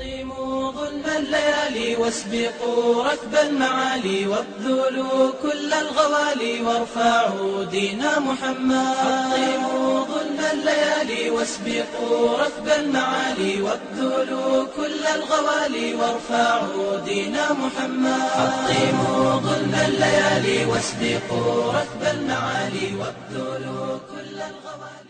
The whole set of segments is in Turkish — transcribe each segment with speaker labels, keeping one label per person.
Speaker 1: حطموا ظلم الليالي واسبقوا ركب المعالي وابذلوا كل الغوالي وارفعوا دين محمد. حطموا ظلم الليالي واسبقوا ركب المعالي وابذلوا كل الغوالي وارفعوا دين محمد. حطموا ظلم الليالي واسبقوا ركب المعالي وابذلوا كل الغوالي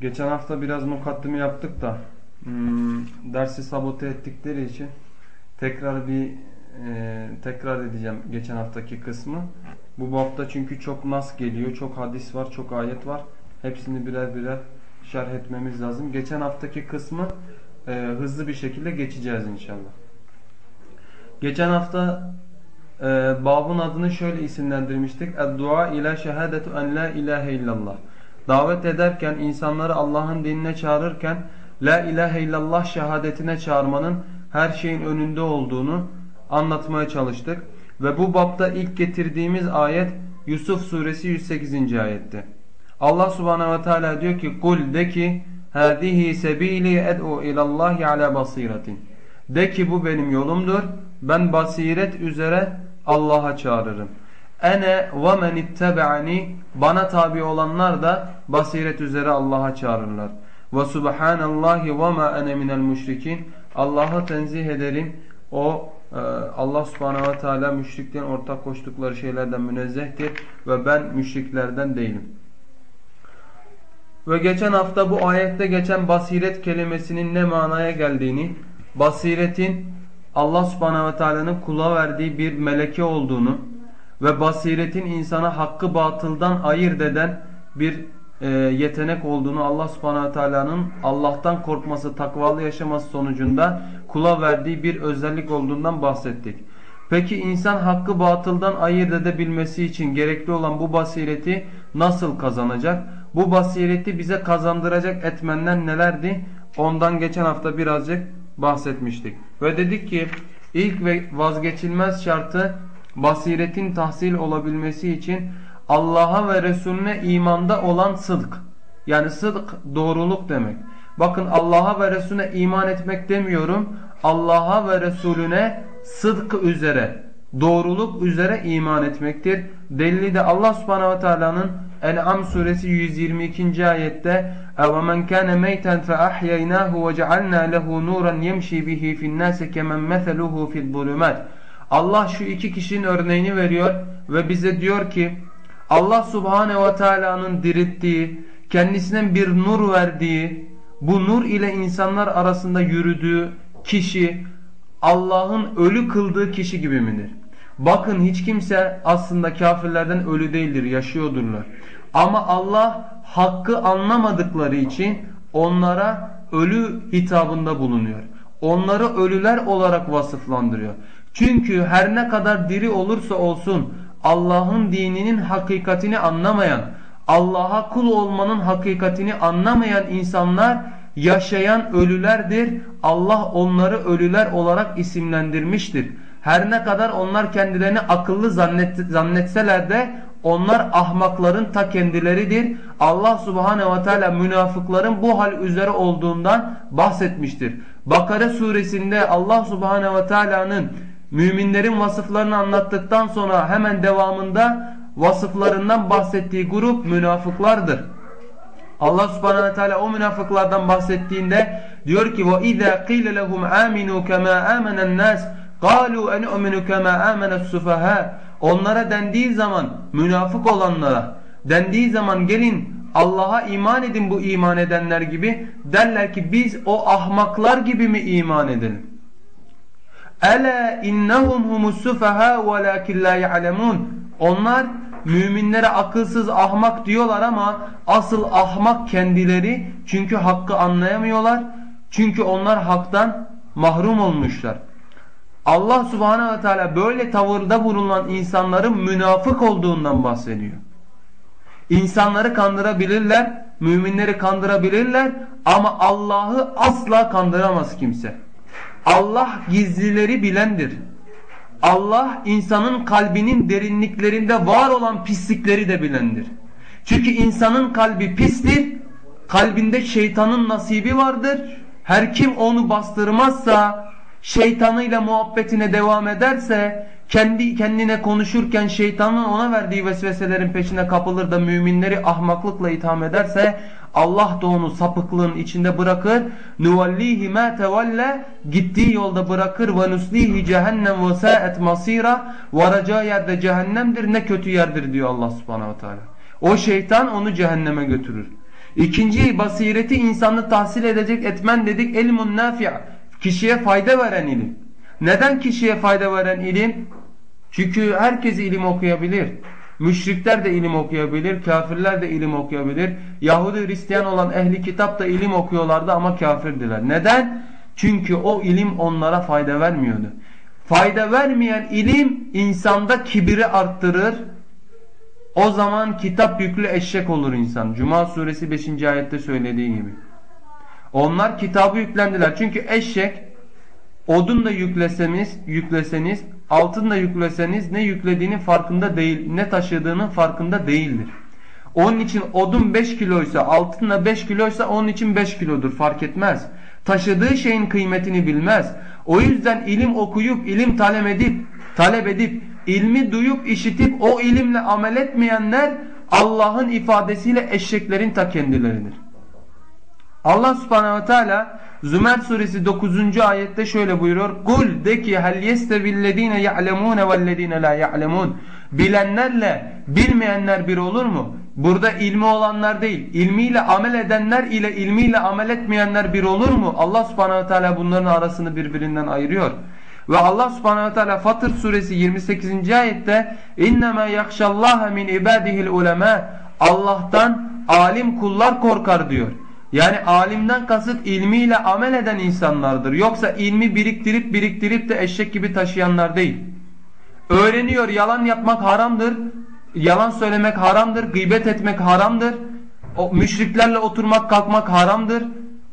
Speaker 2: Geçen hafta biraz mukaddime yaptık da hmm, dersi sabote ettikleri için tekrar bir e, tekrar edeceğim geçen haftaki kısmı. Bu bapta çünkü çok nas geliyor, çok hadis var, çok ayet var. Hepsini birer birer şerh etmemiz lazım. Geçen haftaki kısmı e, hızlı bir şekilde geçeceğiz inşallah. Geçen hafta e, babın adını şöyle isimlendirmiştik. Dua ila şehadetu en la ilahe illallah. Davet ederken, insanları Allah'ın dinine çağırırken La ilahe illallah şehadetine çağırmanın her şeyin önünde olduğunu anlatmaya çalıştık. Ve bu bapta ilk getirdiğimiz ayet Yusuf suresi 108. ayette. Allah subhanehu ve teala diyor ki kul de ki hadihi sebili ed'u ilallahi ala basiratin. De ki bu benim yolumdur. Ben basiret üzere Allah'a çağırırım. Ene ve men ittebe'ani bana tabi olanlar da basiret üzere Allah'a çağırırlar. Ve subhanallahi ve ma ene minel müşrikin. Allah'ı tenzih ederim. O e, Allah subhanahu ve teala müşriklerin ortak koştukları şeylerden münezzehtir ve ben müşriklerden değilim. Ve geçen hafta bu ayette geçen basiret kelimesinin ne manaya geldiğini, basiretin Allah subhanahu ve teala'nın kula verdiği bir meleke olduğunu, ve basiretin insana hakkı batıldan ayırt eden bir e, yetenek olduğunu Allah subhanahu teala'nın Allah'tan korkması, takvalı yaşaması sonucunda kula verdiği bir özellik olduğundan bahsettik. Peki insan hakkı batıldan ayırt edebilmesi için gerekli olan bu basireti nasıl kazanacak? Bu basireti bize kazandıracak etmenler nelerdi? Ondan geçen hafta birazcık bahsetmiştik. Ve dedik ki ilk ve vazgeçilmez şartı basiretin tahsil olabilmesi için Allah'a ve Resulüne imanda olan sıdk. Yani sıdk doğruluk demek. Bakın Allah'a ve Resulüne iman etmek demiyorum. Allah'a ve Resulüne sıdk üzere, doğruluk üzere iman etmektir. Delili de Allah subhanehu ve teala'nın En'am suresi 122. ayette اَوَمَنْ كَانَ مَيْتًا فَأَحْيَيْنَاهُ وَجَعَلْنَا لَهُ نُورًا يَمْشِي بِهِ فِي النَّاسِ كَمَنْ مَثَلُهُ فِي الظُّلُمَاتِ Allah şu iki kişinin örneğini veriyor ve bize diyor ki Allah subhanehu ve teala'nın dirittiği, kendisine bir nur verdiği, bu nur ile insanlar arasında yürüdüğü kişi Allah'ın ölü kıldığı kişi gibi midir? Bakın hiç kimse aslında kafirlerden ölü değildir, yaşıyordurlar. Ama Allah hakkı anlamadıkları için onlara ölü hitabında bulunuyor. Onları ölüler olarak vasıflandırıyor. Çünkü her ne kadar diri olursa olsun Allah'ın dininin hakikatini anlamayan, Allah'a kul olmanın hakikatini anlamayan insanlar yaşayan ölülerdir. Allah onları ölüler olarak isimlendirmiştir. Her ne kadar onlar kendilerini akıllı zannet, zannetseler de onlar ahmakların ta kendileridir. Allah subhanehu ve teala münafıkların bu hal üzere olduğundan bahsetmiştir. Bakara suresinde Allah subhanehu ve teala'nın müminlerin vasıflarını anlattıktan sonra hemen devamında vasıflarından bahsettiği grup münafıklardır. Allah subhanahu ve teala o münafıklardan bahsettiğinde diyor ki وَاِذَا قِيلَ لَهُمْ آمِنُوا كَمَا آمَنَ النَّاسِ قَالُوا اَنُؤْمِنُ كَمَا آمَنَ السُّفَهَا Onlara dendiği zaman münafık olanlara dendiği zaman gelin Allah'a iman edin bu iman edenler gibi derler ki biz o ahmaklar gibi mi iman edelim? Ela innahum humus sufaha velakin la ya'lemun. Onlar müminlere akılsız ahmak diyorlar ama asıl ahmak kendileri çünkü hakkı anlayamıyorlar. Çünkü onlar haktan mahrum olmuşlar. Allah subhanehu ve teala böyle tavırda bulunan insanların münafık olduğundan bahsediyor. İnsanları kandırabilirler, müminleri kandırabilirler ama Allah'ı asla kandıramaz kimse. Allah gizlileri bilendir. Allah insanın kalbinin derinliklerinde var olan pislikleri de bilendir. Çünkü insanın kalbi pistir, kalbinde şeytanın nasibi vardır. Her kim onu bastırmazsa, şeytanıyla muhabbetine devam ederse, kendi kendine konuşurken şeytanın ona verdiği vesveselerin peşine kapılır da müminleri ahmaklıkla itham ederse Allah da onu sapıklığın içinde bırakır. Nuvallihi ma tevalle gittiği yolda bırakır ve nuslihi cehennem ve sa'et masira varacağı yerde cehennemdir ne kötü yerdir diyor Allah subhanahu wa taala. O şeytan onu cehenneme götürür. İkinci basireti insanı tahsil edecek etmen dedik ilmun nafi' kişiye fayda veren ilim. Neden kişiye fayda veren ilim? Çünkü herkes ilim okuyabilir. Müşrikler de ilim okuyabilir, kafirler de ilim okuyabilir. Yahudi Hristiyan olan ehli kitap da ilim okuyorlardı ama kafirdiler. Neden? Çünkü o ilim onlara fayda vermiyordu. Fayda vermeyen ilim insanda kibiri arttırır. O zaman kitap yüklü eşek olur insan. Cuma suresi 5. ayette söylediği gibi. Onlar kitabı yüklendiler. Çünkü eşek odun da yükleseniz, yükleseniz altın da yükleseniz ne yüklediğinin farkında değil, ne taşıdığının farkında değildir. Onun için odun 5 kiloysa, altın da 5 kiloysa onun için 5 kilodur fark etmez. Taşıdığı şeyin kıymetini bilmez. O yüzden ilim okuyup, ilim talep edip, talep edip, ilmi duyup, işitip o ilimle amel etmeyenler Allah'ın ifadesiyle eşeklerin ta kendileridir. Allah subhanehu ve teala Zümer suresi 9. ayette şöyle buyuruyor. Kul de ki hel yestevillezine ya'lemune vellezine la ya'lemun. Bilenlerle bilmeyenler bir olur mu? Burada ilmi olanlar değil, ilmiyle amel edenler ile ilmiyle amel etmeyenler bir olur mu? Allah subhanehu ve teala bunların arasını birbirinden ayırıyor. Ve Allah subhanehu ve teala Fatır suresi 28. ayette اِنَّمَا يَخْشَ اللّٰهَ مِنْ اِبَادِهِ الْعُلَمَا Allah'tan alim kullar korkar diyor. Yani alimden kasıt ilmiyle amel eden insanlardır. Yoksa ilmi biriktirip biriktirip de eşek gibi taşıyanlar değil. Öğreniyor yalan yapmak haramdır. Yalan söylemek haramdır. Gıybet etmek haramdır. O, müşriklerle oturmak kalkmak haramdır.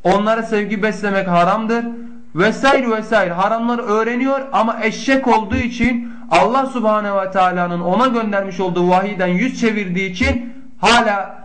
Speaker 2: Onlara sevgi beslemek haramdır. Vesaire vesaire haramları öğreniyor ama eşek olduğu için Allah subhanehu ve teala'nın ona göndermiş olduğu vahiyden yüz çevirdiği için hala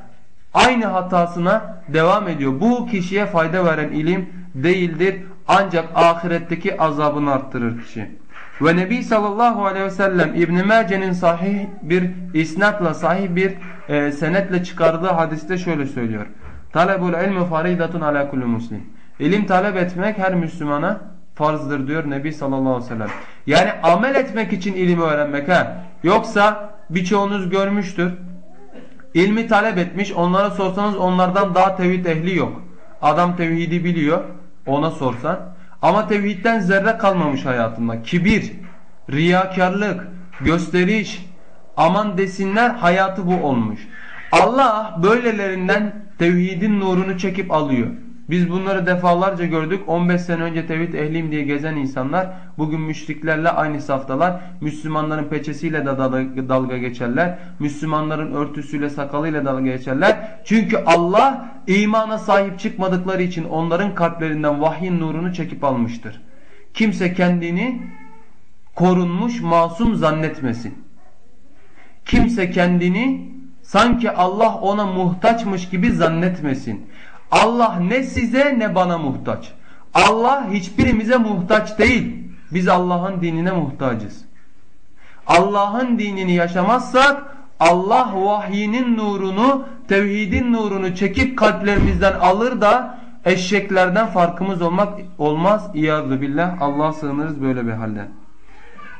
Speaker 2: aynı hatasına devam ediyor. Bu kişiye fayda veren ilim değildir. Ancak ahiretteki azabını arttırır kişi. Ve Nebi sallallahu aleyhi ve sellem İbn Mace'nin sahih bir isnatla sahih bir e, senetle çıkardığı hadiste şöyle söylüyor. Talebul ilmi faridatun ala kulli muslim. İlim talep etmek her Müslümana farzdır diyor Nebi sallallahu aleyhi ve sellem. Yani amel etmek için ilimi öğrenmek ha. Yoksa birçoğunuz görmüştür. İlmi talep etmiş onlara sorsanız onlardan daha tevhid ehli yok. Adam tevhidi biliyor ona sorsan. Ama tevhidden zerre kalmamış hayatında. Kibir, riyakarlık, gösteriş, aman desinler hayatı bu olmuş. Allah böylelerinden tevhidin nurunu çekip alıyor. Biz bunları defalarca gördük. 15 sene önce tevhid ehliyim diye gezen insanlar bugün müşriklerle aynı saftalar. Müslümanların peçesiyle de dalga geçerler. Müslümanların örtüsüyle sakalıyla dalga geçerler. Çünkü Allah imana sahip çıkmadıkları için onların kalplerinden vahyin nurunu çekip almıştır. Kimse kendini korunmuş masum zannetmesin. Kimse kendini sanki Allah ona muhtaçmış gibi zannetmesin. Allah ne size ne bana muhtaç. Allah hiçbirimize muhtaç değil. Biz Allah'ın dinine muhtacız. Allah'ın dinini yaşamazsak Allah vahyinin nurunu, tevhidin nurunu çekip kalplerimizden alır da eşeklerden farkımız olmak olmaz. İyadu billah. Allah sığınırız böyle bir halden.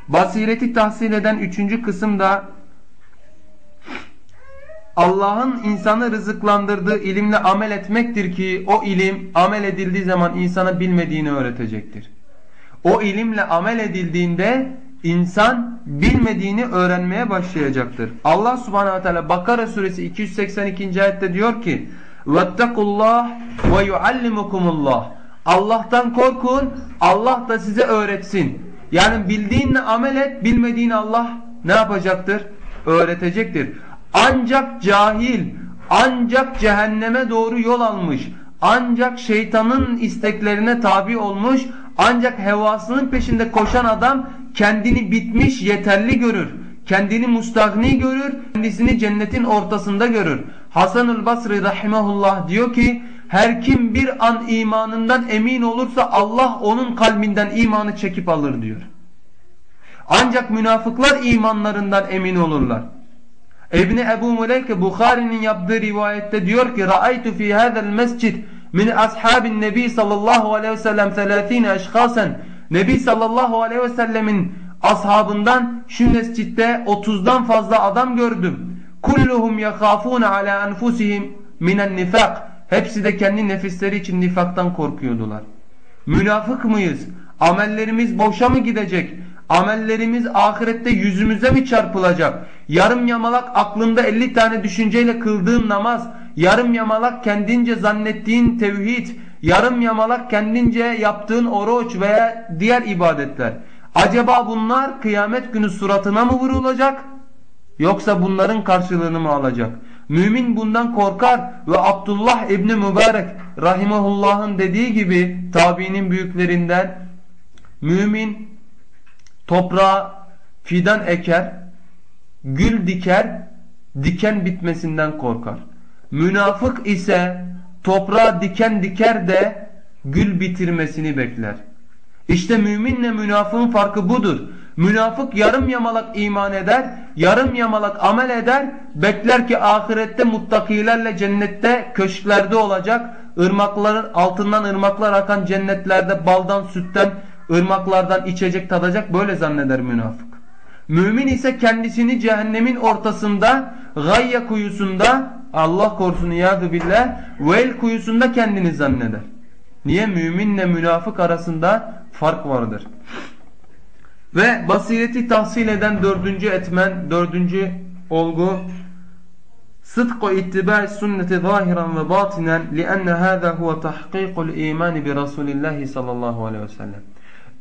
Speaker 2: Basireti tahsil eden üçüncü kısım da Allah'ın insanı rızıklandırdığı ilimle amel etmektir ki o ilim amel edildiği zaman insana bilmediğini öğretecektir. O ilimle amel edildiğinde insan bilmediğini öğrenmeye başlayacaktır. Allah subhanehu ve teala Bakara suresi 282. ayette diyor ki وَاتَّقُوا اللّٰهِ وَيُعَلِّمُكُمُ اللّٰهِ Allah'tan korkun, Allah da size öğretsin. Yani bildiğinle amel et, bilmediğini Allah ne yapacaktır? Öğretecektir. Ancak cahil, ancak cehenneme doğru yol almış, ancak şeytanın isteklerine tabi olmuş, ancak hevasının peşinde koşan adam kendini bitmiş yeterli görür. Kendini mustagni görür, kendisini cennetin ortasında görür. Hasanül Basri rahimahullah diyor ki her kim bir an imanından emin olursa Allah onun kalbinden imanı çekip alır diyor. Ancak münafıklar imanlarından emin olurlar. İbni Ebu Muleyke Bukhari'nin yaptığı rivayette diyor ki Ra'aytu fi hadal mescid min ashabin nebi sallallahu aleyhi ve sellem 30 eşkasen Nebi sallallahu aleyhi ve sellemin ashabından şu mescitte 30'dan fazla adam gördüm. Kulluhum yakhafun ala anfusihim minen nifak. Hepsi de kendi nefisleri için nifaktan korkuyordular. Münafık mıyız? Amellerimiz boşa mı gidecek? Amellerimiz ahirette yüzümüze mi çarpılacak? Yarım yamalak aklında 50 tane düşünceyle kıldığın namaz, yarım yamalak kendince zannettiğin tevhid, yarım yamalak kendince yaptığın oruç veya diğer ibadetler. Acaba bunlar kıyamet günü suratına mı vurulacak? Yoksa bunların karşılığını mı alacak? Mümin bundan korkar ve Abdullah İbni Mübarek rahimahullah'ın dediği gibi tabiinin büyüklerinden mümin toprağa fidan eker, gül diker, diken bitmesinden korkar. Münafık ise toprağa diken diker de gül bitirmesini bekler. İşte müminle münafığın farkı budur. Münafık yarım yamalak iman eder, yarım yamalak amel eder, bekler ki ahirette muttakilerle cennette köşklerde olacak, ırmakların altından ırmaklar akan cennetlerde baldan sütten ırmaklardan içecek tadacak böyle zanneder münafık. Mümin ise kendisini cehennemin ortasında gayya kuyusunda Allah korusun iyadu billah vel kuyusunda kendini zanneder. Niye? Müminle münafık arasında fark vardır. Ve basireti tahsil eden dördüncü etmen, dördüncü olgu sıdku ittiba' sünneti zahiran ve batinen lianne hâzâ huve tahkîkul imani bi Resulillahi sallallahu aleyhi ve sellem.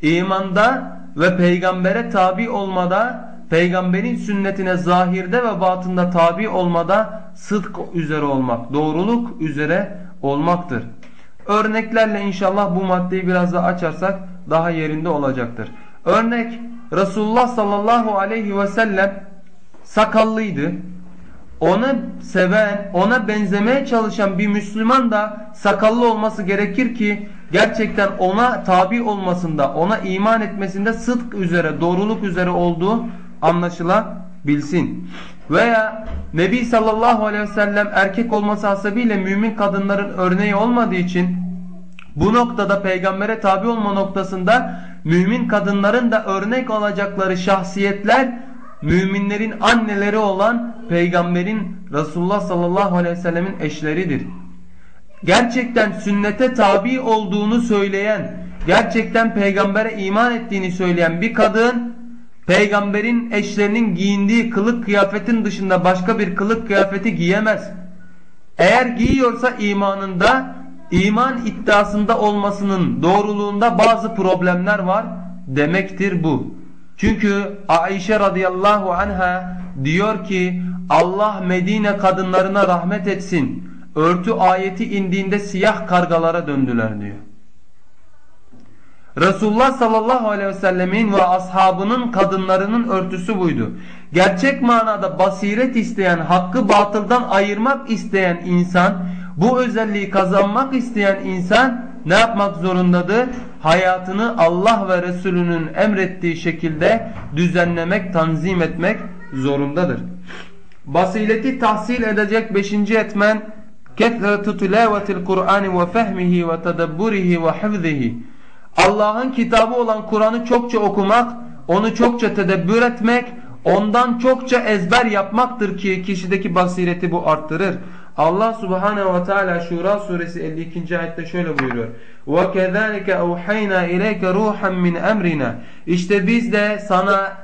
Speaker 2: İmanda ve peygambere tabi olmada, peygamberin sünnetine zahirde ve batında tabi olmada sıdk üzere olmak, doğruluk üzere olmaktır. Örneklerle inşallah bu maddeyi biraz daha açarsak daha yerinde olacaktır. Örnek Resulullah sallallahu aleyhi ve sellem sakallıydı. Onu seven, ona benzemeye çalışan bir Müslüman da sakallı olması gerekir ki gerçekten ona tabi olmasında, ona iman etmesinde sıdk üzere, doğruluk üzere olduğu anlaşılabilsin. Veya Nebi sallallahu aleyhi ve sellem erkek olması hasebiyle mümin kadınların örneği olmadığı için bu noktada peygambere tabi olma noktasında mümin kadınların da örnek olacakları şahsiyetler müminlerin anneleri olan peygamberin Resulullah sallallahu aleyhi ve sellemin eşleridir. Gerçekten sünnete tabi olduğunu söyleyen, gerçekten peygambere iman ettiğini söyleyen bir kadın peygamberin eşlerinin giyindiği kılık kıyafetin dışında başka bir kılık kıyafeti giyemez. Eğer giyiyorsa imanında iman iddiasında olmasının doğruluğunda bazı problemler var demektir bu. Çünkü Aişe radıyallahu anha diyor ki Allah Medine kadınlarına rahmet etsin. Örtü ayeti indiğinde siyah kargalara döndüler diyor. Resulullah sallallahu aleyhi ve sellemin ve ashabının kadınlarının örtüsü buydu. Gerçek manada basiret isteyen, hakkı batıldan ayırmak isteyen insan, bu özelliği kazanmak isteyen insan ne yapmak zorundadır? Hayatını Allah ve Resulünün emrettiği şekilde düzenlemek, tanzim etmek zorundadır. Basireti tahsil edecek beşinci etmen ketretu tilavetil Kur'an ve fehmihi ve tedebburihi ve hifzihi Allah'ın kitabı olan Kur'an'ı çokça okumak, onu çokça tedebbür etmek, ondan çokça ezber yapmaktır ki kişideki basireti bu arttırır. Allah Subhanahu ve Teala Şura suresi 52. ayette şöyle buyuruyor. وَكَذَٰلِكَ اَوْحَيْنَا اِلَيْكَ رُوحًا مِنْ اَمْرِنَا İşte biz de sana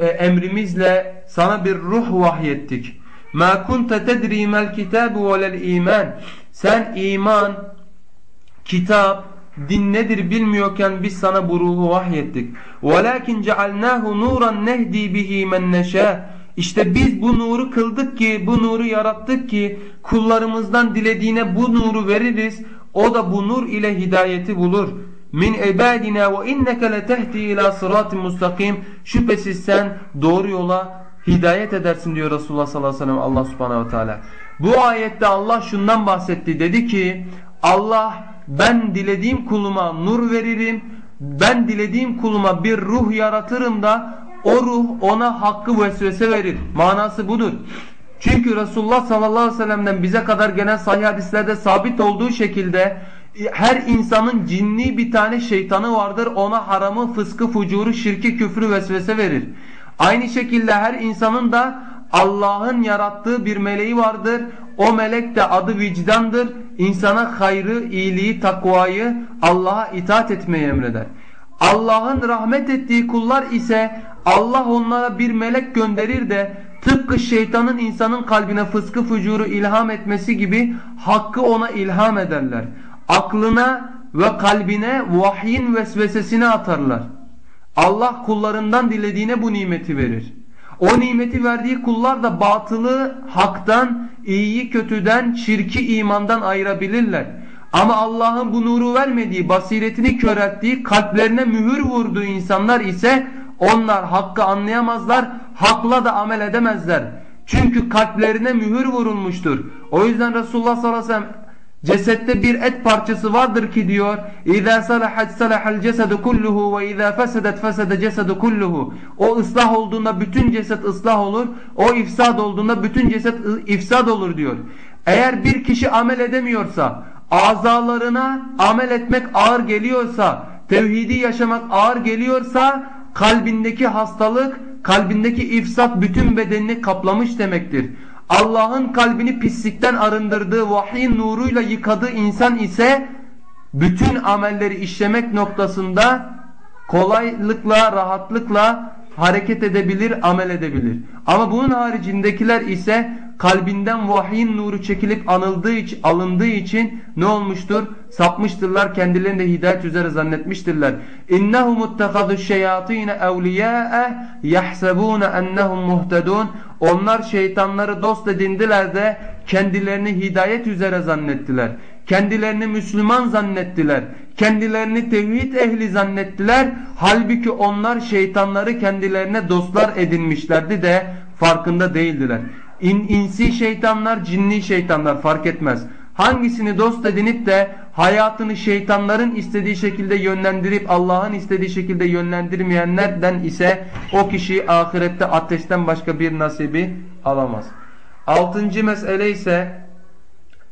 Speaker 2: e, emrimizle sana bir ruh vahyettik. مَا كُنْتَ تَدْرِي مَا الْكِتَابُ وَلَا الْا۪يمَانِ Sen iman, kitap, din nedir bilmiyorken biz sana bu ruhu vahyettik. وَلَكِنْ جَعَلْنَاهُ نُورًا نَهْدِي بِهِ مَنْ نَشَاءُ işte biz bu nuru kıldık ki, bu nuru yarattık ki kullarımızdan dilediğine bu nuru veririz. O da bu nur ile hidayeti bulur. Min ibadina ve inneke letehdi ila sıratin mustakim. Şüphesiz sen doğru yola hidayet edersin diyor Resulullah sallallahu aleyhi ve sellem Allah subhanahu ve teala. Bu ayette Allah şundan bahsetti. Dedi ki Allah ben dilediğim kuluma nur veririm. Ben dilediğim kuluma bir ruh yaratırım da o ruh ona hakkı vesvese verir. Manası budur. Çünkü Resulullah sallallahu aleyhi ve sellem'den bize kadar gelen sahih hadislerde sabit olduğu şekilde her insanın cinni bir tane şeytanı vardır. Ona haramı, fıskı, fucuru, şirki, küfrü vesvese verir. Aynı şekilde her insanın da Allah'ın yarattığı bir meleği vardır. O melek de adı vicdandır. İnsana hayrı, iyiliği, takvayı, Allah'a itaat etmeyi emreder. Allah'ın rahmet ettiği kullar ise Allah onlara bir melek gönderir de tıpkı şeytanın insanın kalbine fıskı fucuru ilham etmesi gibi hakkı ona ilham ederler. Aklına ve kalbine vahyin vesvesesini atarlar. Allah kullarından dilediğine bu nimeti verir. O nimeti verdiği kullar da batılı haktan, iyiyi kötüden, şirki imandan ayırabilirler. Ama Allah'ın bu nuru vermediği, basiretini körelttiği, kalplerine mühür vurduğu insanlar ise onlar hakkı anlayamazlar, hakla da amel edemezler. Çünkü kalplerine mühür vurulmuştur. O yüzden Resulullah sallallahu aleyhi ve sellem Cesette bir et parçası vardır ki diyor. İza salahat salahal cesedu kulluhu ve iza fesedet fesede cesedu kulluhu. O ıslah olduğunda bütün ceset ıslah olur. O ifsad olduğunda bütün ceset ifsad olur diyor. Eğer bir kişi amel edemiyorsa, azalarına amel etmek ağır geliyorsa, tevhidi yaşamak ağır geliyorsa kalbindeki hastalık, kalbindeki ifsat bütün bedenini kaplamış demektir. Allah'ın kalbini pislikten arındırdığı vahyin nuruyla yıkadığı insan ise bütün amelleri işlemek noktasında kolaylıkla, rahatlıkla hareket edebilir, amel edebilir. Ama bunun haricindekiler ise kalbinden vahyin nuru çekilip anıldığı için, alındığı için ne olmuştur? Sapmıştırlar, kendilerini de hidayet üzere zannetmiştirler. İnnehum ittehadu şeyatine evliyâe yahsebûne ennehum muhtedûn. Onlar şeytanları dost edindiler de kendilerini hidayet üzere zannettiler. Kendilerini Müslüman zannettiler. Kendilerini tevhid ehli zannettiler. Halbuki onlar şeytanları kendilerine dostlar edinmişlerdi de farkında değildiler. İn, insi şeytanlar, cinni şeytanlar fark etmez. Hangisini dost edinip de hayatını şeytanların istediği şekilde yönlendirip Allah'ın istediği şekilde yönlendirmeyenlerden ise o kişi ahirette ateşten başka bir nasibi alamaz. Altıncı mesele ise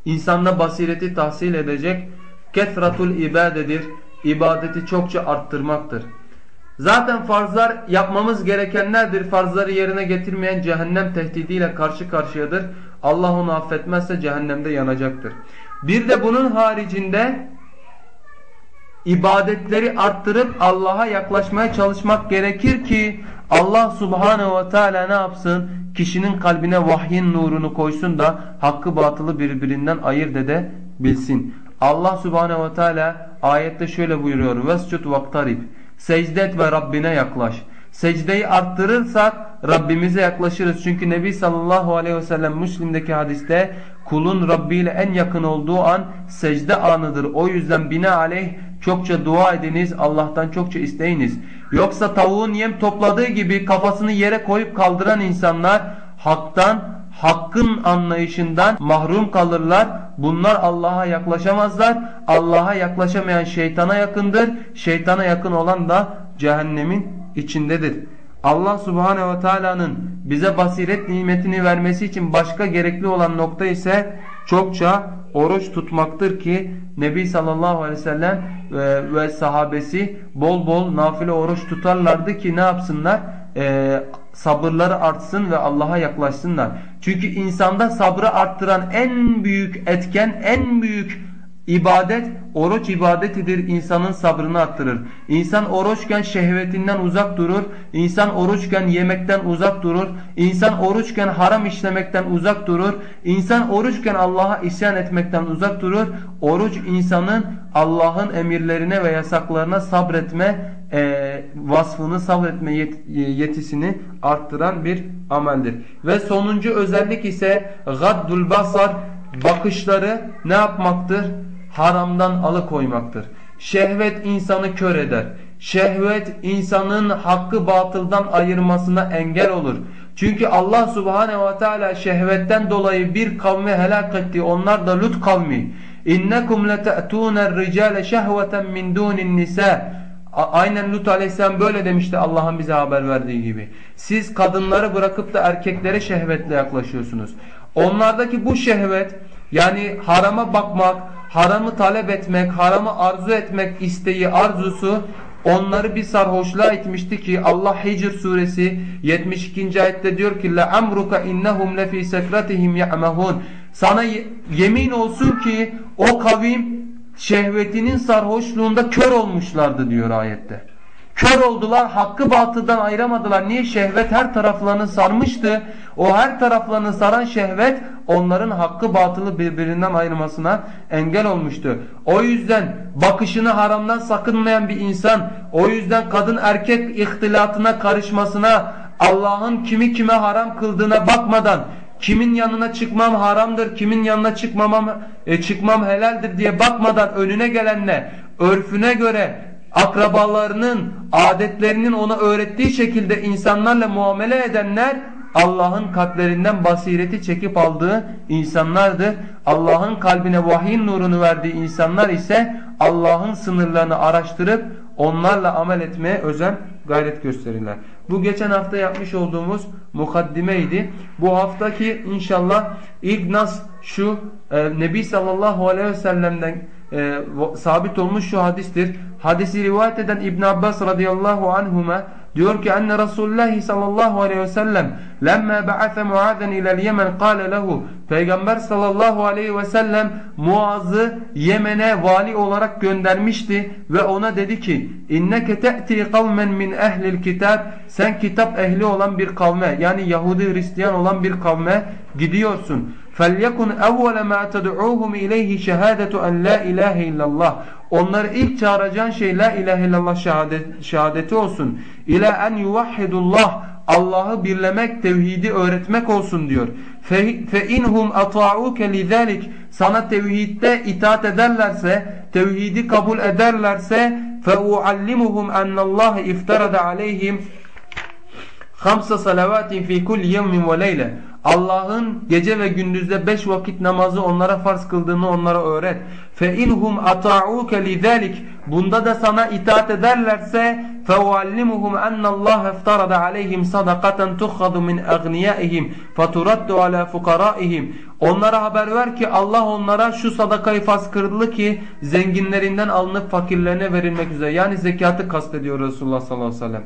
Speaker 2: insanda basireti tahsil edecek kethratul ibadedir. İbadeti çokça arttırmaktır. Zaten farzlar yapmamız gerekenlerdir. Farzları yerine getirmeyen cehennem tehdidiyle karşı karşıyadır. Allah onu affetmezse cehennemde yanacaktır. Bir de bunun haricinde ibadetleri arttırıp Allah'a yaklaşmaya çalışmak gerekir ki Allah subhanehu ve teala ne yapsın? Kişinin kalbine vahyin nurunu koysun da hakkı batılı birbirinden ayırt edebilsin. Allah subhanehu ve teala ayette şöyle buyuruyor. Vescud vaktarib. Secde et ve Rabbine yaklaş. Secdeyi arttırırsak Rabbimize yaklaşırız. Çünkü Nebi sallallahu aleyhi ve sellem Müslim'deki hadiste kulun Rabbi ile en yakın olduğu an secde anıdır. O yüzden bina aleyh çokça dua ediniz, Allah'tan çokça isteyiniz. Yoksa tavuğun yem topladığı gibi kafasını yere koyup kaldıran insanlar haktan, hakkın anlayışından mahrum kalırlar. Bunlar Allah'a yaklaşamazlar. Allah'a yaklaşamayan şeytana yakındır. Şeytana yakın olan da cehennemin içindedir. Allah subhanehu ve teala'nın bize basiret nimetini vermesi için başka gerekli olan nokta ise çokça oruç tutmaktır ki Nebi sallallahu aleyhi ve sellem ve, ve sahabesi bol bol nafile oruç tutarlardı ki ne yapsınlar? e, sabırları artsın ve Allah'a yaklaşsınlar. Çünkü insanda sabrı arttıran en büyük etken, en büyük İbadet, oruç ibadetidir. insanın sabrını arttırır. İnsan oruçken şehvetinden uzak durur. İnsan oruçken yemekten uzak durur. İnsan oruçken haram işlemekten uzak durur. İnsan oruçken Allah'a isyan etmekten uzak durur. Oruç insanın Allah'ın emirlerine ve yasaklarına sabretme e, vasfını sabretme yet yetisini arttıran bir ameldir. Ve sonuncu özellik ise gaddul basar bakışları ne yapmaktır? Haramdan alıkoymaktır. Şehvet insanı kör eder. Şehvet insanın hakkı batıldan ayırmasına engel olur. Çünkü Allah subhanehu ve teala şehvetten dolayı bir kavmi helak etti. Onlar da Lut kavmi. İnnekum lete'tûner ricale şehveten min dûnin nisa. Aynen Lut aleyhisselam böyle demişti Allah'ın bize haber verdiği gibi. Siz kadınları bırakıp da erkeklere şehvetle yaklaşıyorsunuz. Onlardaki bu şehvet yani harama bakmak, haramı talep etmek, haramı arzu etmek isteği, arzusu onları bir sarhoşluğa etmişti ki Allah Hicr suresi 72. ayette diyor ki la amruka innahum lefi sekratihim ya'mahun. Sana yemin olsun ki o kavim şehvetinin sarhoşluğunda kör olmuşlardı diyor ayette. Kör oldular, hakkı batıldan ayıramadılar. Niye? Şehvet her taraflarını sarmıştı. O her taraflarını saran şehvet onların hakkı batılı birbirinden ayırmasına engel olmuştu. O yüzden bakışını haramdan sakınmayan bir insan, o yüzden kadın erkek ihtilatına karışmasına, Allah'ın kimi kime haram kıldığına bakmadan, kimin yanına çıkmam haramdır, kimin yanına çıkmamam e, çıkmam helaldir diye bakmadan önüne gelenle örfüne göre akrabalarının, adetlerinin ona öğrettiği şekilde insanlarla muamele edenler Allah'ın kalplerinden basireti çekip aldığı insanlardır. Allah'ın kalbine vahyin nurunu verdiği insanlar ise Allah'ın sınırlarını araştırıp onlarla amel etmeye özen gayret gösterirler. Bu geçen hafta yapmış olduğumuz mukaddimeydi. Bu haftaki inşallah ilk nas şu e, Nebi sallallahu aleyhi ve sellem'den e, sabit olmuş şu hadistir. Hadisi rivayet eden İbn Abbas radıyallahu anhuma diyor ki enne Resulullah sallallahu aleyhi ve sellem lemma ba'athe Muazen ila'l Yemen kâle lehu Peygamber sallallahu aleyhi ve sellem Muaz'ı Yemen'e vali olarak göndermişti ve ona dedi ki inneke te'ti kavmen min ehlil kitab sen kitap ehli olan bir kavme yani Yahudi Hristiyan olan bir kavme gidiyorsun. فَلْيَكُنْ اَوَّلَ مَا تَدْعُوهُمْ اِلَيْهِ شَهَادَةُ اَنْ لَا اِلَٰهِ اِلَّا اللّٰهِ Onları ilk çağıracağın şey la ilahe illallah şehadet, şehadeti olsun. İlâ en yuvahhidullah Allah'ı birlemek, tevhidi öğretmek olsun diyor. Fe inhum ata'uke lidalik sana tevhidde itaat ederlerse, tevhidi kabul ederlerse fe uallimuhum ennallaha iftarada aleyhim hamsa salavatin fi kulli yevmin ve leyle Allah'ın gece ve gündüzde beş vakit namazı onlara farz kıldığını onlara öğret. Fe inhum ata'uke lidalik. Bunda da sana itaat ederlerse feuallimuhum ennallaha iftarada aleyhim sadakaten tukhadu min agniyaihim faturaddu ala fukaraihim. Onlara haber ver ki Allah onlara şu sadakayı farz kıldı ki zenginlerinden alınıp fakirlerine verilmek üzere. Yani zekatı kastediyor Resulullah sallallahu aleyhi ve sellem.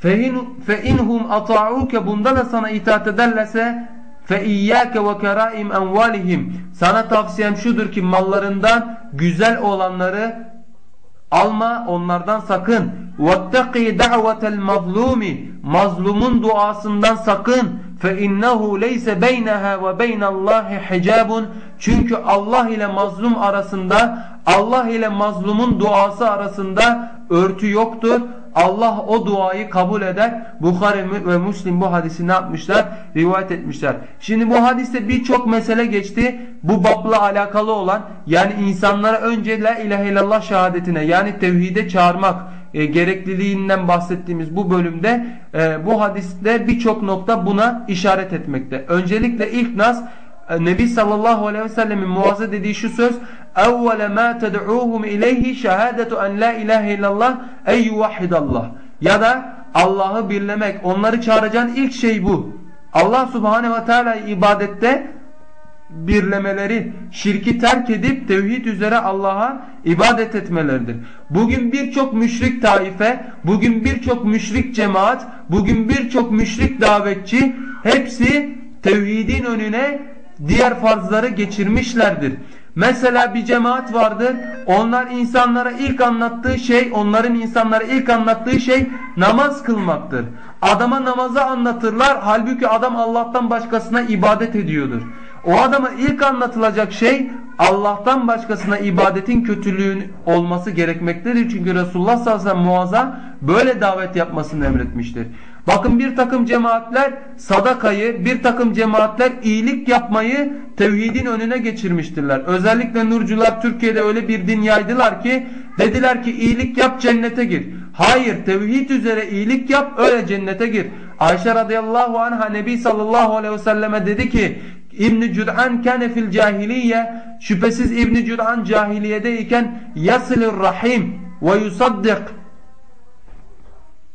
Speaker 2: Fe inhum ata'uke bunda da sana itaat ederlerse fe iyyake ve keraim envalihim sana tavsiyem şudur ki mallarından güzel olanları alma onlardan sakın. Vettaqi da'vetel mazlumi mazlumun duasından sakın. Fe innehu leyse beyneha ve beynallahi hicabun. Çünkü Allah ile mazlum arasında Allah ile mazlumun duası arasında örtü yoktur Allah o duayı kabul eder. Bukhari ve Müslim bu hadisi ne yapmışlar? Rivayet etmişler. Şimdi bu hadiste birçok mesele geçti. Bu babla alakalı olan yani insanlara önce la ilahe illallah şehadetine yani tevhide çağırmak e, gerekliliğinden bahsettiğimiz bu bölümde e, bu hadiste birçok nokta buna işaret etmekte. Öncelikle ilk nas Nebi sallallahu aleyhi ve sellemin muazza dediği şu söz evvele ma ted'uhum ileyhi şehadetu en la ilahe illallah ey yuvahhidallah ya da Allah'ı birlemek onları çağıracağın ilk şey bu Allah subhanehu ve teala ibadette birlemeleri, şirki terk edip tevhid üzere Allah'a ibadet etmeleridir. Bugün birçok müşrik taife, bugün birçok müşrik cemaat, bugün birçok müşrik davetçi hepsi tevhidin önüne diğer farzları geçirmişlerdir. Mesela bir cemaat vardır. Onlar insanlara ilk anlattığı şey, onların insanlara ilk anlattığı şey namaz kılmaktır. Adama namazı anlatırlar. Halbuki adam Allah'tan başkasına ibadet ediyordur. O adama ilk anlatılacak şey Allah'tan başkasına ibadetin kötülüğün olması gerekmektedir. Çünkü Resulullah sallallahu aleyhi ve sellem muaza böyle davet yapmasını emretmiştir. Bakın bir takım cemaatler sadakayı, bir takım cemaatler iyilik yapmayı tevhidin önüne geçirmiştirler. Özellikle nurcular Türkiye'de öyle bir din yaydılar ki dediler ki iyilik yap cennete gir. Hayır tevhid üzere iyilik yap öyle cennete gir. Ayşe radıyallahu anha Nebi sallallahu aleyhi ve selleme dedi ki İbn Cud'an kâne fil cahiliye şüphesiz İbn Cud'an cahiliyedeyken yasilir rahim ve yusaddik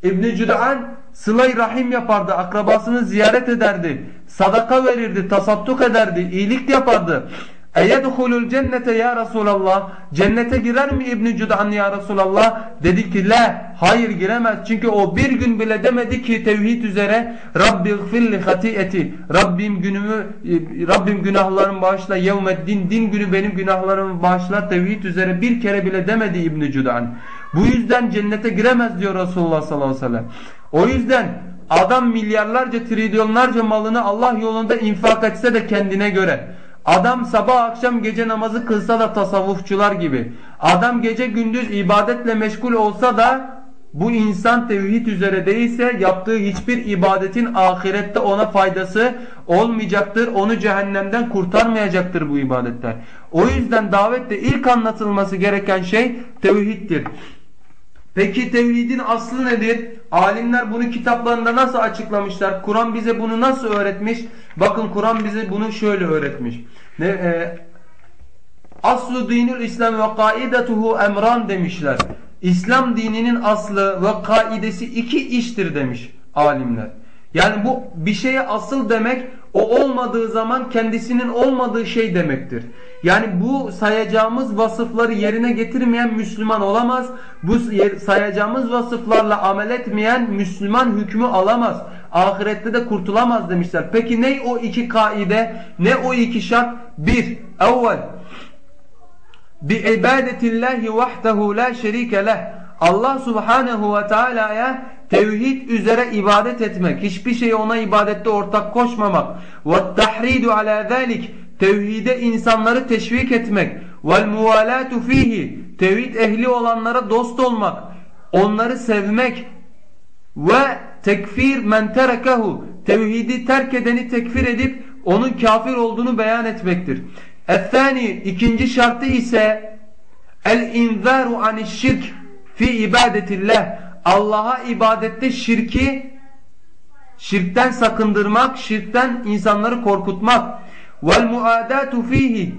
Speaker 2: İbn Cud'an sılay rahim yapardı, akrabasını ziyaret ederdi, sadaka verirdi, tasadduk ederdi, iyilik yapardı. Eyedhulul cennete ya Resulallah. Cennete girer mi İbn Cud'an ya Resulallah? Dedi ki la hayır giremez. Çünkü o bir gün bile demedi ki tevhid üzere Rabbi gfirli hatieti. Rabbim günümü Rabbim günahlarımı bağışla yevmeddin din günü benim günahlarımı bağışla tevhid üzere bir kere bile demedi İbn Cud'an. Bu yüzden cennete giremez diyor Resulullah sallallahu aleyhi ve sellem. O yüzden adam milyarlarca trilyonlarca malını Allah yolunda infak etse de kendine göre Adam sabah akşam gece namazı kılsa da tasavvufçular gibi. Adam gece gündüz ibadetle meşgul olsa da bu insan tevhid üzere değilse yaptığı hiçbir ibadetin ahirette ona faydası olmayacaktır. Onu cehennemden kurtarmayacaktır bu ibadetler. O yüzden davette ilk anlatılması gereken şey tevhiddir. Peki tevhidin aslı nedir? Alimler bunu kitaplarında nasıl açıklamışlar? Kur'an bize bunu nasıl öğretmiş? Bakın Kur'an bize bunu şöyle öğretmiş. Ne, e, Aslu dinül İslam ve kaidetuhu emran demişler. İslam dininin aslı ve kaidesi iki iştir demiş alimler. Yani bu bir şeye asıl demek o olmadığı zaman kendisinin olmadığı şey demektir. Yani bu sayacağımız vasıfları yerine getirmeyen Müslüman olamaz. Bu sayacağımız vasıflarla amel etmeyen Müslüman hükmü alamaz. Ahirette de kurtulamaz demişler. Peki ne o iki kaide? Ne o iki şart? Bir, evvel bi ibadetillahi vahdehu la şerike leh. Allah subhanehu ve teala'ya tevhid üzere ibadet etmek, hiçbir şeyi ona ibadette ortak koşmamak ve tahridu ala zalik tevhide insanları teşvik etmek. Vel muvalatu fihi. Tevhid ehli olanlara dost olmak, onları sevmek. Ve tekfir men terekehu tevhidi terk edeni tekfir edip onun kafir olduğunu beyan etmektir. Ethani ikinci şartı ise el inzaru aniş şirk fi ibadetillah. Allah'a ibadette şirki şirkten sakındırmak, şirkten insanları korkutmak vel muadatu fihi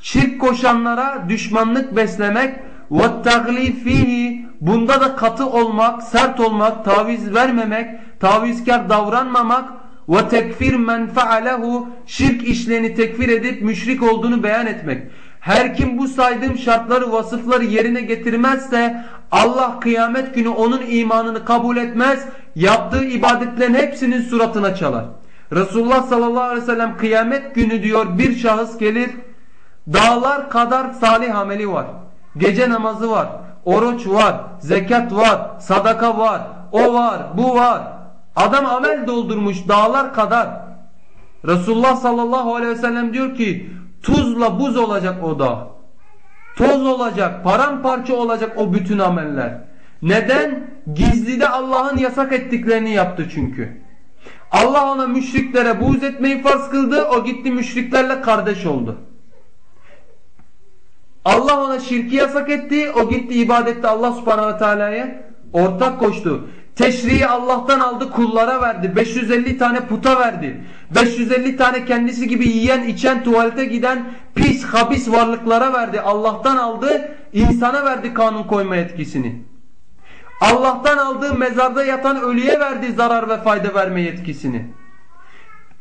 Speaker 2: şirk koşanlara düşmanlık beslemek ve taglif fihi bunda da katı olmak, sert olmak, taviz vermemek, tavizkar davranmamak ve tekfir men faalehu şirk işlerini tekfir edip müşrik olduğunu beyan etmek. Her kim bu saydığım şartları, vasıfları yerine getirmezse Allah kıyamet günü onun imanını kabul etmez. Yaptığı ibadetlerin hepsinin suratına çalar. Resulullah sallallahu aleyhi ve sellem kıyamet günü diyor bir şahıs gelir. Dağlar kadar salih ameli var. Gece namazı var. Oruç var. Zekat var. Sadaka var. O var. Bu var. Adam amel doldurmuş dağlar kadar. Resulullah sallallahu aleyhi ve sellem diyor ki tuzla buz olacak o dağ. Toz olacak, paramparça olacak o bütün ameller. Neden? Gizlide Allah'ın yasak ettiklerini yaptı çünkü. Allah ona müşriklere buğz etmeyi farz kıldı. O gitti müşriklerle kardeş oldu. Allah ona şirki yasak etti. O gitti ibadette Allah subhanahu ve teala'ya ortak koştu. Teşriği Allah'tan aldı kullara verdi. 550 tane puta verdi. 550 tane kendisi gibi yiyen içen tuvalete giden pis habis varlıklara verdi. Allah'tan aldı insana verdi kanun koyma etkisini. Allah'tan aldığı mezarda yatan ölüye verdi zarar ve fayda verme yetkisini.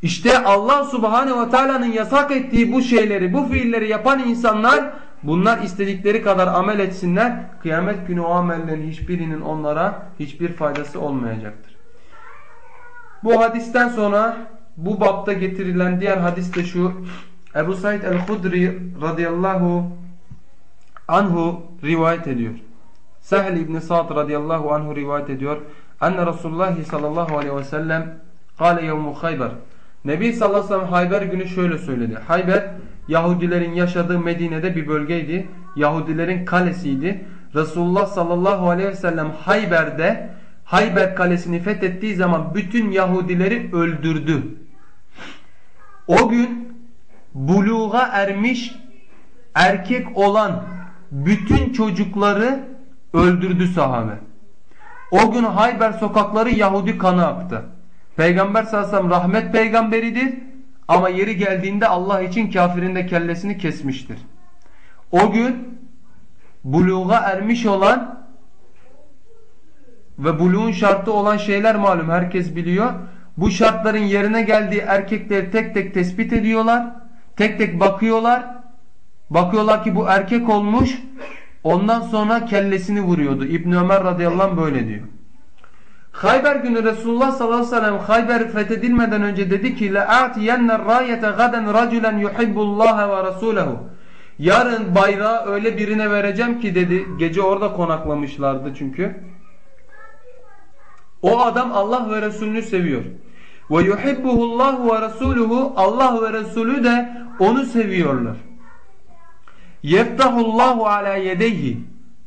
Speaker 2: İşte Allah subhanehu ve teala'nın yasak ettiği bu şeyleri, bu fiilleri yapan insanlar bunlar istedikleri kadar amel etsinler. Kıyamet günü o amellerin hiçbirinin onlara hiçbir faydası olmayacaktır. Bu hadisten sonra bu bapta getirilen diğer hadis de şu. Ebu Said el-Hudri radıyallahu anhu rivayet ediyor. Sehl İbni Sa'd radıyallahu anhu rivayet ediyor. Enne Resulullah sallallahu aleyhi ve sellem kâle yevmu Hayber. Nebi sallallahu aleyhi ve sellem Hayber günü şöyle söyledi. Hayber Yahudilerin yaşadığı Medine'de bir bölgeydi. Yahudilerin kalesiydi. Resulullah sallallahu aleyhi ve sellem Hayber'de Hayber kalesini fethettiği zaman bütün Yahudileri öldürdü. O gün buluğa ermiş erkek olan bütün çocukları öldürdü sahabe. O gün Hayber sokakları Yahudi kanı aktı. Peygamber sallallahu aleyhi ve sellem rahmet peygamberidir ama yeri geldiğinde Allah için kafirin de kellesini kesmiştir. O gün buluğa ermiş olan ve buluğun şartı olan şeyler malum herkes biliyor. Bu şartların yerine geldiği erkekleri tek tek tespit ediyorlar. Tek tek bakıyorlar. Bakıyorlar ki bu erkek olmuş. Ondan sonra kellesini vuruyordu. İbn Ömer radıyallahu anh böyle diyor. Hayber günü Resulullah sallallahu aleyhi ve sellem Hayber fethedilmeden önce dedi ki la atiyenner rayete gaden raculen yuhibbullaha ve rasuluhu. Yarın bayrağı öyle birine vereceğim ki dedi. Gece orada konaklamışlardı çünkü. O adam Allah ve Resulünü seviyor. Ve yuhibbuhullahu ve rasuluhu. Allah ve Resulü de onu seviyorlar. Yeddahullahu ala yedeyhi.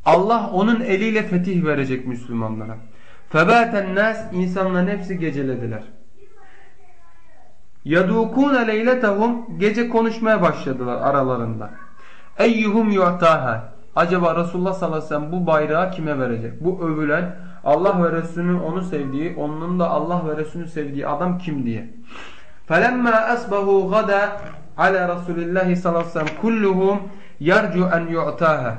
Speaker 2: Allah onun eliyle fetih verecek Müslümanlara. Febâten nas insanların hepsi gecelediler. Yadukûne leyletehum gece konuşmaya başladılar aralarında. Eyyuhum yu'taha. Acaba Resulullah sallallahu aleyhi ve sellem bu bayrağı kime verecek? Bu övülen Allah ve Resulünün onu sevdiği, onun da Allah ve Resulünü sevdiği adam kim diye. Felemma asbahu gada ala Resulillahi sallallahu aleyhi ve sellem kulluhum yarcu en yu'taha.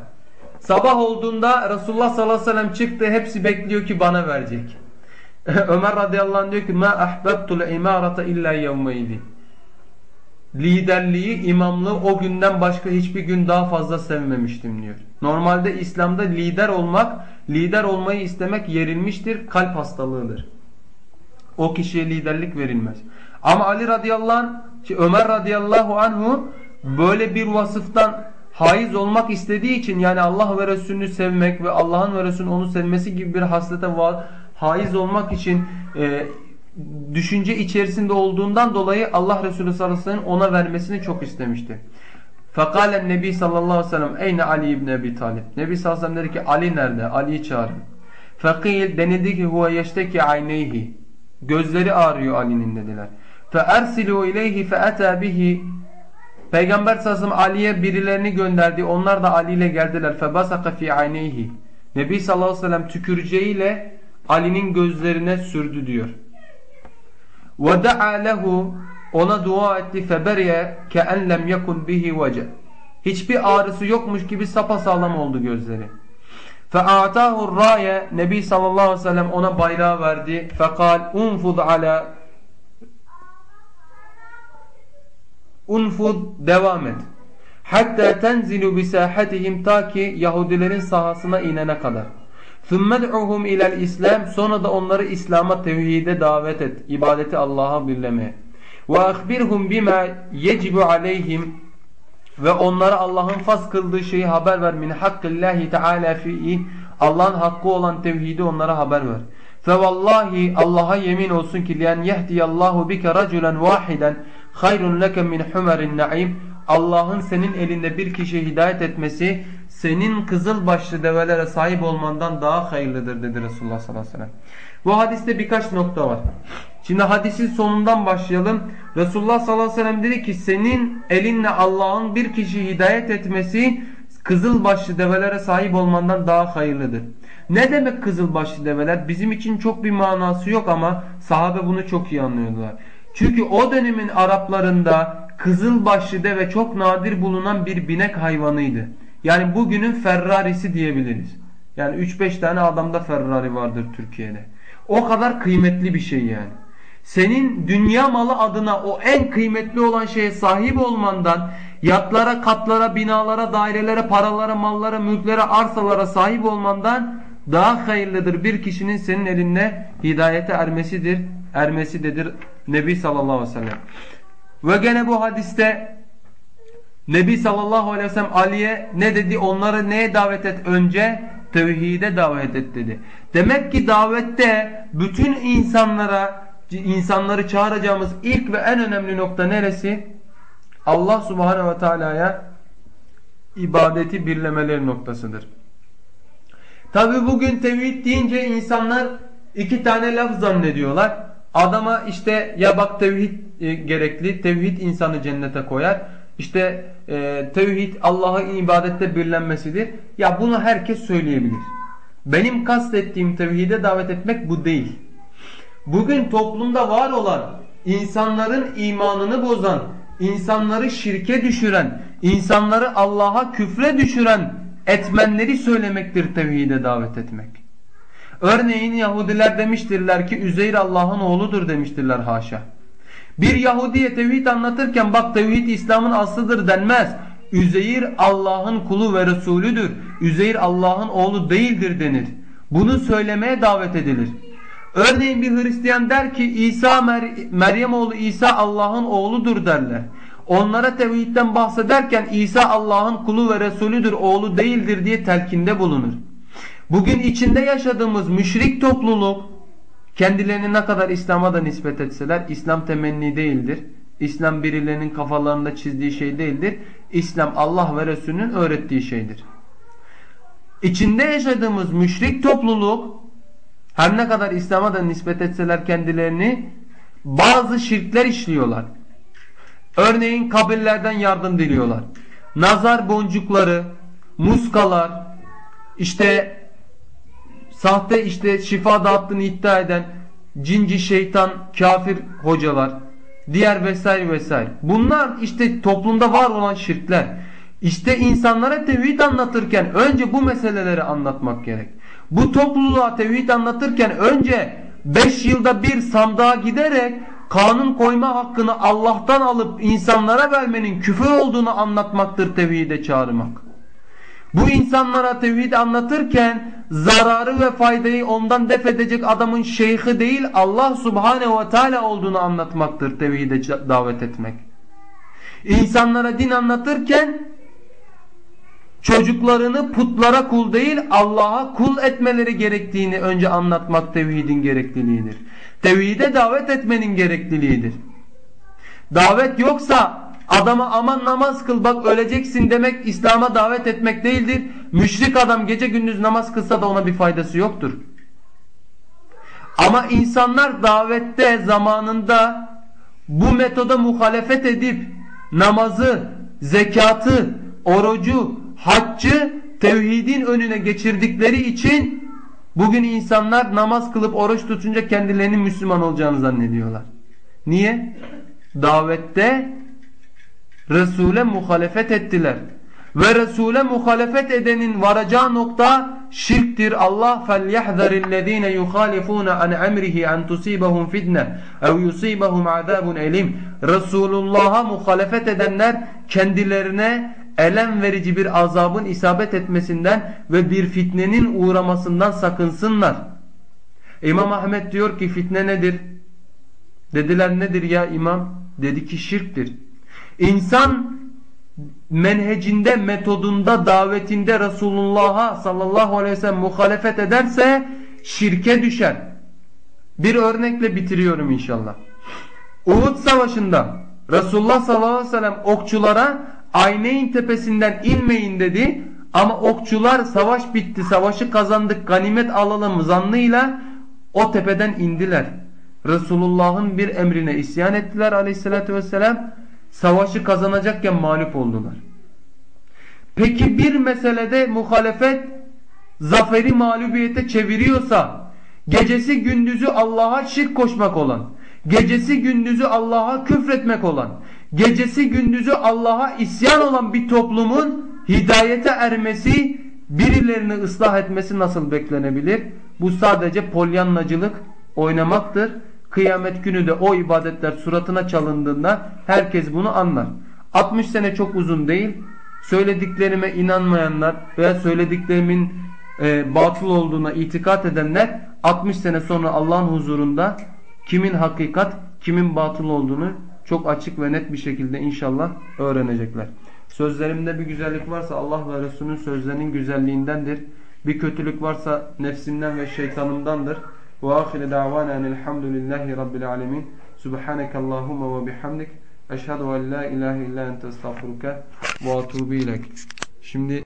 Speaker 2: Sabah olduğunda Resulullah sallallahu aleyhi ve sellem çıktı. Hepsi bekliyor ki bana verecek. Ömer radıyallahu anh diyor ki ma ahbabtul imarata illa yevmeydi. Liderliği, imamlığı o günden başka hiçbir gün daha fazla sevmemiştim diyor. Normalde İslam'da lider olmak, lider olmayı istemek yerilmiştir, kalp hastalığıdır. O kişiye liderlik verilmez. Ama Ali radıyallahu anh, Ömer radıyallahu anhu böyle bir vasıftan haiz olmak istediği için yani Allah ve Resulünü sevmek ve Allah'ın ve Resulünün onu sevmesi gibi bir haslete haiz olmak için e, düşünce içerisinde olduğundan dolayı Allah Resulü sallallahu aleyhi ve sellem ona vermesini çok istemişti. Fekalen Nebi sallallahu aleyhi ve sellem eyne Ali ibn Ebi Talib. Nebi sallallahu aleyhi ve sellem dedi ki Ali nerede? Ali'yi çağırın. Fekil denildi ki huve yeşteki ayneyhi. Gözleri ağrıyor Ali'nin dediler. Fe ersilu ileyhi fe bihi. Peygamber sellem Ali'ye birilerini gönderdi. Onlar da Ali ile geldiler. Fe basaka fi ayneyhi. Nebi sallallahu aleyhi ve sellem tüküreceğiyle Ali'nin gözlerine sürdü diyor. Ve da'a lehu ona dua etti feberiye ke en lem yekun bihi vece. Hiçbir ağrısı yokmuş gibi sapasağlam oldu gözleri. Fe'atahu raye Nebi sallallahu aleyhi ve sellem ona bayrağı verdi. Fekal unfud ala Unfud devam et. Hatta tenzilu bi sahatihim ta ki Yahudilerin sahasına inene kadar. Thummed'uhum ilel İslam sonra da onları İslam'a tevhide davet et. İbadeti Allah'a birlemeye. Ve ahbirhum bima yecibu aleyhim ve onlara Allah'ın faz kıldığı şeyi haber ver min hakkillahi teala fi'i Allah'ın hakkı olan tevhidi onlara haber ver. Fe vallahi Allah'a yemin olsun ki liyen yehdiyallahu bike raculen vahiden hayrun leke min humerin naim Allah'ın senin elinde bir kişi hidayet etmesi senin kızıl başlı develere sahip olmandan daha hayırlıdır dedi Resulullah sallallahu aleyhi ve sellem. Bu hadiste birkaç nokta var. Şimdi hadisin sonundan başlayalım. Resulullah sallallahu aleyhi ve sellem dedi ki senin elinle Allah'ın bir kişi hidayet etmesi kızıl başlı develere sahip olmandan daha hayırlıdır. Ne demek kızıl başlı develer? Bizim için çok bir manası yok ama sahabe bunu çok iyi anlıyordular. Çünkü o dönemin Araplarında kızıl başlı deve çok nadir bulunan bir binek hayvanıydı. Yani bugünün Ferrari'si diyebiliriz. Yani 3-5 tane adamda Ferrari vardır Türkiye'de. O kadar kıymetli bir şey yani. senin dünya malı adına o en kıymetli olan şeye sahip olmandan, yatlara, katlara, binalara, dairelere, paralara, mallara, mülklere, arsalara sahip olmandan daha hayırlıdır bir kişinin senin elinde hidayete ermesidir, ermesidir Nebi sallallahu aleyhi ve sellem. Ve gene bu hadiste Nebi sallallahu aleyhi ve sellem Ali'ye ne dedi? Onları neye davet et? Önce tevhide davet et dedi. Demek ki davette bütün insanlara insanları çağıracağımız ilk ve en önemli nokta neresi? Allah subhanehu ve teala'ya ibadeti birlemeleri noktasıdır. Tabi bugün tevhid deyince insanlar iki tane laf zannediyorlar. Adama işte ya bak tevhid e, gerekli, tevhid insanı cennete koyar. İşte e, tevhid Allah'ın ibadette birlenmesidir. Ya bunu herkes söyleyebilir. Benim kastettiğim tevhide davet etmek bu değil. Bugün toplumda var olan insanların imanını bozan, insanları şirke düşüren, insanları Allah'a küfre düşüren etmenleri söylemektir tevhide davet etmek. Örneğin Yahudiler demiştirler ki Üzeyr Allah'ın oğludur demiştirler haşa. Bir Yahudiye tevhid anlatırken bak tevhid İslam'ın aslıdır denmez. Üzeyir Allah'ın kulu ve Resulüdür. Üzeyir Allah'ın oğlu değildir denir. Bunu söylemeye davet edilir. Örneğin bir Hristiyan der ki İsa Mer Meryem oğlu İsa Allah'ın oğludur derler. Onlara tevhidden bahsederken İsa Allah'ın kulu ve Resulüdür, oğlu değildir diye telkinde bulunur. Bugün içinde yaşadığımız müşrik topluluk kendilerini ne kadar İslam'a da nispet etseler İslam temenni değildir. İslam birilerinin kafalarında çizdiği şey değildir. İslam Allah ve Resulünün öğrettiği şeydir. İçinde yaşadığımız müşrik topluluk her ne kadar İslam'a da nispet etseler kendilerini bazı şirkler işliyorlar. Örneğin kabirlerden yardım diliyorlar. Nazar boncukları, muskalar, işte sahte işte şifa dağıttığını iddia eden cinci şeytan, kafir hocalar, diğer vesaire vesaire. Bunlar işte toplumda var olan şirkler. İşte insanlara tevhid anlatırken önce bu meseleleri anlatmak gerek. Bu topluluğa tevhid anlatırken önce 5 yılda bir sandığa giderek kanun koyma hakkını Allah'tan alıp insanlara vermenin küfür olduğunu anlatmaktır tevhide çağırmak. Bu insanlara tevhid anlatırken zararı ve faydayı ondan def edecek adamın şeyhi değil Allah subhanehu ve teala olduğunu anlatmaktır tevhide davet etmek. İnsanlara din anlatırken çocuklarını putlara kul değil Allah'a kul etmeleri gerektiğini önce anlatmak tevhidin gerekliliğidir. Tevhide davet etmenin gerekliliğidir. Davet yoksa adama aman namaz kıl bak öleceksin demek İslam'a davet etmek değildir. Müşrik adam gece gündüz namaz kılsa da ona bir faydası yoktur. Ama insanlar davette zamanında bu metoda muhalefet edip namazı, zekatı, orucu, haccı tevhidin önüne geçirdikleri için bugün insanlar namaz kılıp oruç tutunca kendilerinin Müslüman olacağını zannediyorlar. Niye? Davette Resul'e muhalefet ettiler. Ve Resul'e muhalefet edenin varacağı nokta şirktir. Allah فَلْيَحْذَرِ الَّذ۪ينَ يُخَالِفُونَ عَنْ اَمْرِهِ اَنْ تُصِيبَهُمْ فِتْنَةً اَوْ يُصِيبَهُمْ عَذَابٌ elim. Resulullah'a muhalefet edenler kendilerine elem verici bir azabın isabet etmesinden ve bir fitnenin uğramasından sakınsınlar. İmam Ahmet diyor ki fitne nedir? Dediler nedir ya imam? Dedi ki şirktir. İnsan menhecinde, metodunda, davetinde Resulullah'a sallallahu aleyhi ve sellem muhalefet ederse şirke düşer. Bir örnekle bitiriyorum inşallah. Uhud savaşında Resulullah sallallahu aleyhi ve sellem okçulara Ayneyn tepesinden inmeyin dedi. Ama okçular savaş bitti, savaşı kazandık, ganimet alalım zannıyla o tepeden indiler. Resulullah'ın bir emrine isyan ettiler aleyhissalatü vesselam. Savaşı kazanacakken mağlup oldular. Peki bir meselede muhalefet zaferi mağlubiyete çeviriyorsa gecesi gündüzü Allah'a şirk koşmak olan, gecesi gündüzü Allah'a küfretmek olan, gecesi gündüzü Allah'a isyan olan bir toplumun hidayete ermesi, birilerini ıslah etmesi nasıl beklenebilir? Bu sadece polyannacılık oynamaktır. Kıyamet günü de o ibadetler suratına çalındığında herkes bunu anlar. 60 sene çok uzun değil. Söylediklerime inanmayanlar veya söylediklerimin e, batıl olduğuna itikat edenler 60 sene sonra Allah'ın huzurunda kimin hakikat, kimin batıl olduğunu çok açık ve net bir şekilde inşallah öğrenecekler. Sözlerimde bir güzellik varsa Allah ve Resulünün sözlerinin güzelliğindendir. Bir kötülük varsa nefsimden ve şeytanımdandır. Ve ahire davana elhamdülillahi rabbil alemin. Subhaneke Allahumma ve bihamdik. Eşhedü en la ilahe illa ente estağfuruke ve atubu ilek. Şimdi